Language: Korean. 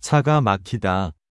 차가 막히다.